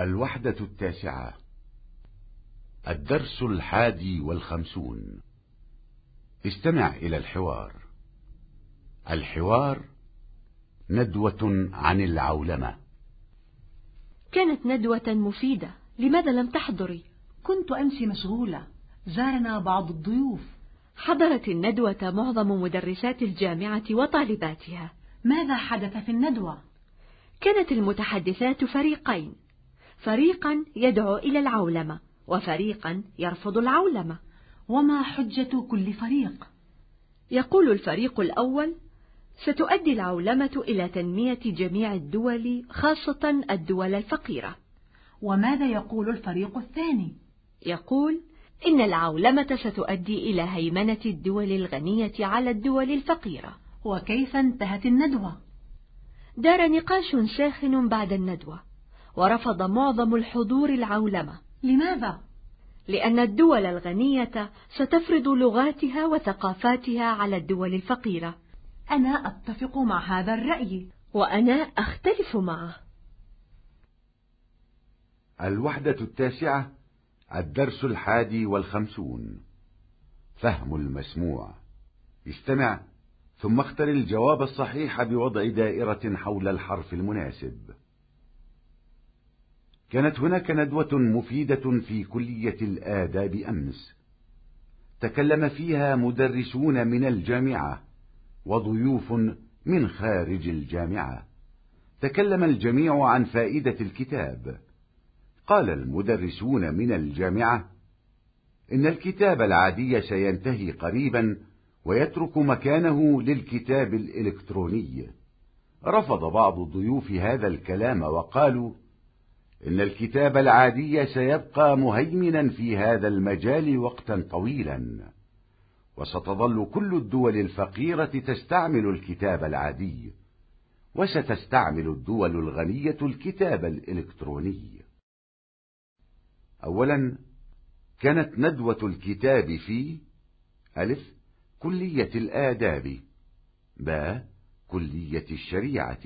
الوحدة التاسعة الدرس الحادي والخمسون. استمع إلى الحوار. الحوار ندوة عن العولمة. كانت ندوة مفيدة لماذا لم تحضري؟ كنت أمس مشغولة. زارنا بعض الضيوف. حضرت الندوة معظم مدرسات الجامعة وطالباتها. ماذا حدث في الندوة؟ كانت المتحدثات فريقين. فريقا يدعو إلى العولمة وفريقا يرفض العولمة وما حجة كل فريق؟ يقول الفريق الأول ستؤدي العولمة إلى تنمية جميع الدول خاصة الدول الفقيرة وماذا يقول الفريق الثاني؟ يقول إن العولمة ستؤدي إلى هيمنة الدول الغنية على الدول الفقيرة وكيف انتهت الندوة؟ دار نقاش ساخن بعد الندوة ورفض معظم الحضور العولمة. لماذا؟ لأن الدول الغنية ستفرض لغاتها وثقافاتها على الدول الفقيرة. أنا أتفق مع هذا الرأي. وأنا أختلف معه. الوحدة التاسعة الدرس الحادي والخمسون. فهم المسموع. استمع ثم اختر الجواب الصحيح بوضع دائرة حول الحرف المناسب. كانت هناك ندوة مفيدة في كلية الآداب أمس. تكلم فيها مدرسون من الجامعة وضيوف من خارج الجامعة. تكلم الجميع عن فائدة الكتاب. قال المدرسون من الجامعة إن الكتاب العادي سينتهي قريبا ويترك مكانه للكتاب الإلكتروني رفض بعض الضيوف هذا الكلام وقالوا إن الكتاب العادي سيبقى مهيمنا في هذا المجال وقتا طويلا. وستظل كل الدول الفقيرة تستعمل الكتاب العادي وستستعمل الدول الغنية الكتاب الإلكتروني. أولا كانت ندوة الكتاب في ألف كلية الآداب ب كلية الشريعة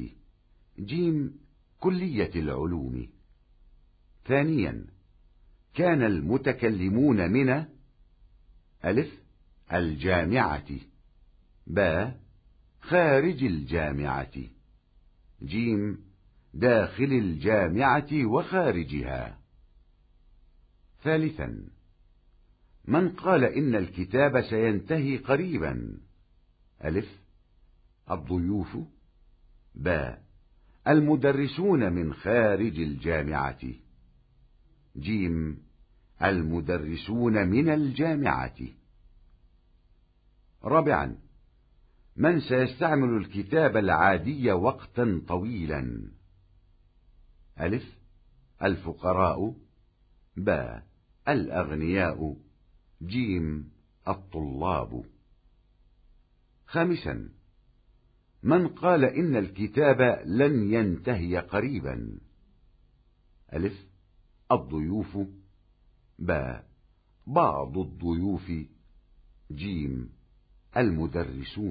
جيم كلية العلوم. ثانيا كان المتكلمون من ألف الجامعة ب خارج الجامعة جيم داخل الجامعة وخارجها. ثالثا من قال إن الكتاب سينتهي قريبا؟ ألف الضيوف ب المدرسون من خارج الجامعة. جيم المدرسون من الجامعة. رابعا من سيستعمل الكتاب العادي وقتا طويلا؟ ألف الفقراء. ب الأغنياء. جيم الطلاب. خامسا من قال إن الكتاب لن ينتهي قريبا؟ ألف الضيوف ب بعض الضيوف جيم المدرسون